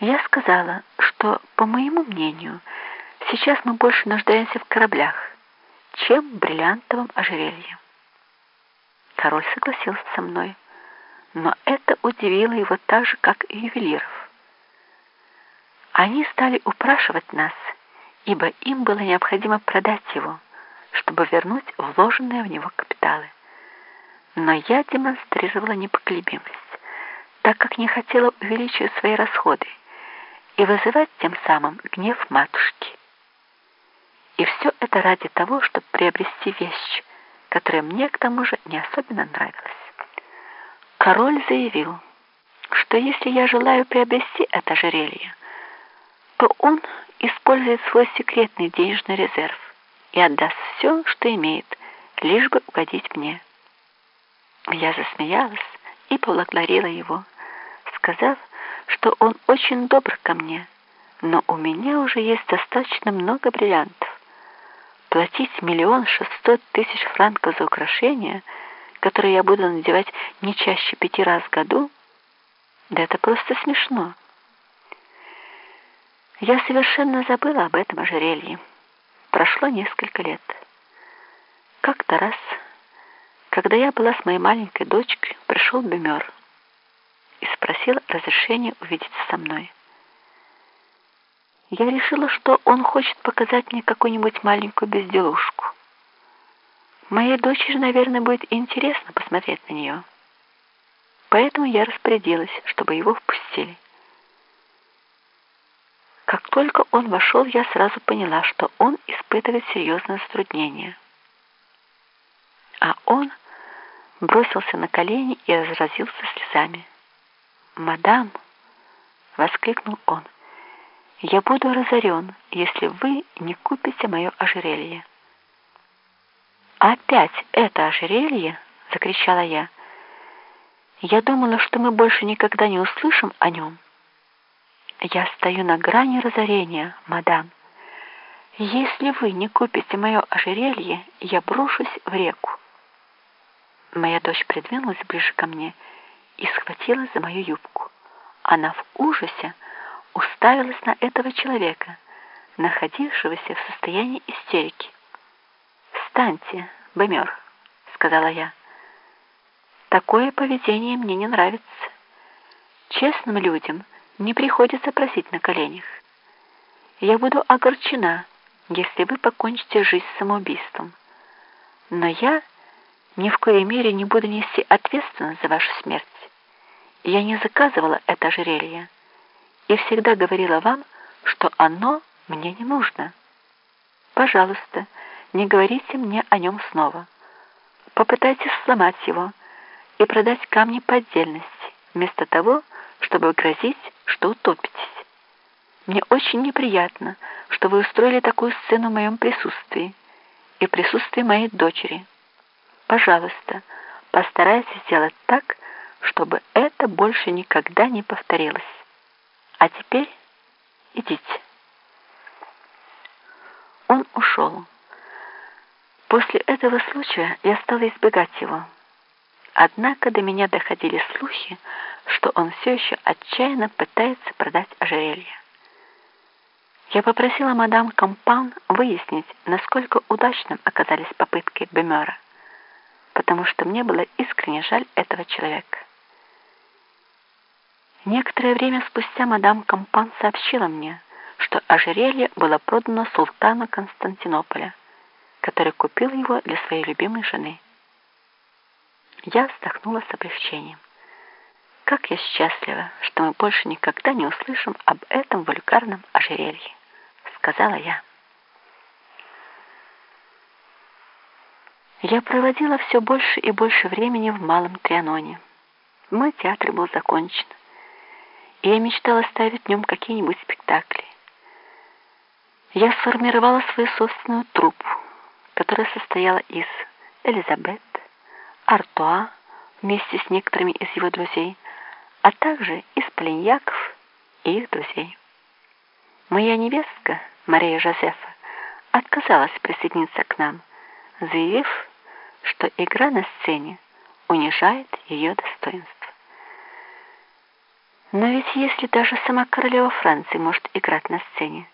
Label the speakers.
Speaker 1: Я сказала, что, по моему мнению, сейчас мы больше нуждаемся в кораблях, чем в бриллиантовом ожерелье. Король согласился со мной, но это удивило его так же, как и ювелиров. Они стали упрашивать нас, ибо им было необходимо продать его, чтобы вернуть вложенные в него капиталы. Но я демонстрировала непоколебимость, так как не хотела увеличивать свои расходы и вызывать тем самым гнев матушки. И все это ради того, чтобы приобрести вещь, которая мне к тому же не особенно нравилась. Король заявил, что если я желаю приобрести это ожерелье, то он использует свой секретный денежный резерв и отдаст все, что имеет, лишь бы угодить мне. Я засмеялась и поблагодарила его, сказав, что он очень добр ко мне, но у меня уже есть достаточно много бриллиантов. Платить миллион шестьсот тысяч франков за украшения, которые я буду надевать не чаще пяти раз в году, да это просто смешно. Я совершенно забыла об этом ожерелье. Прошло несколько лет. Как-то раз, когда я была с моей маленькой дочкой, пришел Бемер и спросил разрешения увидеться со мной. Я решила, что он хочет показать мне какую-нибудь маленькую безделушку. Моей дочери, наверное, будет интересно посмотреть на нее. Поэтому я распорядилась, чтобы его впустили. Как только он вошел, я сразу поняла, что он испытывает серьезное затруднение. А он бросился на колени и разразился слезами. «Мадам!» — воскликнул он. «Я буду разорен, если вы не купите мое ожерелье». «Опять это ожерелье?» — закричала я. «Я думала, что мы больше никогда не услышим о нем». Я стою на грани разорения, мадам. Если вы не купите мое ожерелье, я брошусь в реку. Моя дочь придвинулась ближе ко мне и схватилась за мою юбку. Она в ужасе уставилась на этого человека, находившегося в состоянии истерики. «Встаньте, Бэмер», — сказала я. «Такое поведение мне не нравится. Честным людям — не приходится просить на коленях. Я буду огорчена, если вы покончите жизнь самоубийством. Но я ни в коей мере не буду нести ответственность за вашу смерть. Я не заказывала это ожерелье и всегда говорила вам, что оно мне не нужно. Пожалуйста, не говорите мне о нем снова. Попытайтесь сломать его и продать камни по отдельности, вместо того, чтобы грозить что утопитесь. Мне очень неприятно, что вы устроили такую сцену в моем присутствии и присутствии моей дочери. Пожалуйста, постарайтесь сделать так, чтобы это больше никогда не повторилось. А теперь идите. Он ушел. После этого случая я стала избегать его. Однако до меня доходили слухи, что он все еще отчаянно пытается продать ожерелье. Я попросила мадам Компан выяснить, насколько удачным оказались попытки Бемера, потому что мне было искренне жаль этого человека. Некоторое время спустя мадам Компан сообщила мне, что ожерелье было продано султану Константинополя, который купил его для своей любимой жены. Я вздохнула с облегчением. Как я счастлива, что мы больше никогда не услышим об этом вульгарном ожерелье, сказала я. Я проводила все больше и больше времени в Малом Трианоне. Мой театр был закончен, и я мечтала ставить в нем какие-нибудь спектакли. Я сформировала свою собственную труппу, которая состояла из Элизабет, Артуа вместе с некоторыми из его друзей, а также из полиньяков и их друзей. Моя невестка, Мария Жозефа, отказалась присоединиться к нам, заявив, что игра на сцене унижает ее достоинство. Но ведь если даже сама королева Франции может играть на сцене,